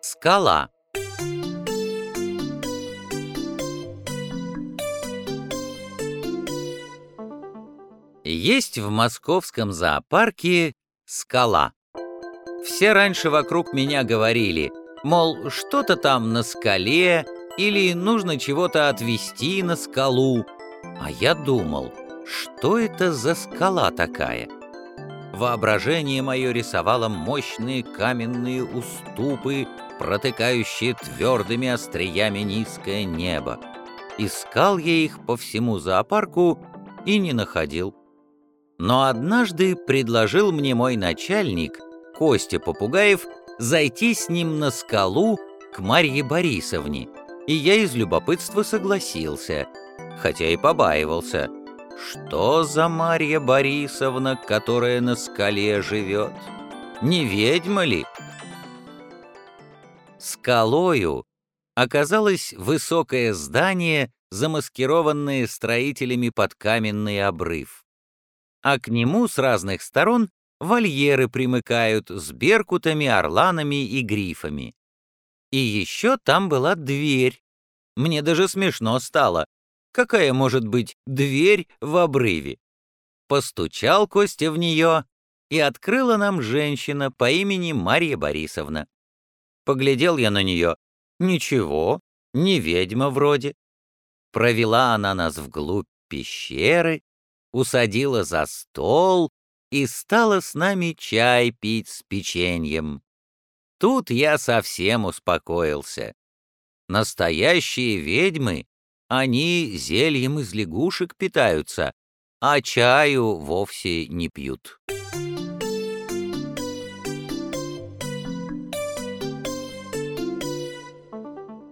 Скала. Есть в московском зоопарке скала. Все раньше вокруг меня говорили, мол, что-то там на скале или нужно чего-то отвезти на скалу. А я думал, что это за скала такая? Воображение мое рисовало мощные каменные уступы, протыкающие твердыми остриями низкое небо. Искал я их по всему зоопарку и не находил. Но однажды предложил мне мой начальник, Костя Попугаев, зайти с ним на скалу к Марье Борисовне, и я из любопытства согласился, хотя и побаивался. Что за Марья Борисовна, которая на скале живет? Не ведьма ли? Скалою оказалось высокое здание, замаскированное строителями под каменный обрыв. А к нему с разных сторон вольеры примыкают с беркутами, орланами и грифами. И еще там была дверь. Мне даже смешно стало. Какая может быть дверь в обрыве? Постучал Костя в нее, и открыла нам женщина по имени Марья Борисовна. Поглядел я на нее. Ничего, не ведьма вроде. Провела она нас вглубь пещеры, усадила за стол и стала с нами чай пить с печеньем. Тут я совсем успокоился. Настоящие ведьмы, они зельем из лягушек питаются, а чаю вовсе не пьют.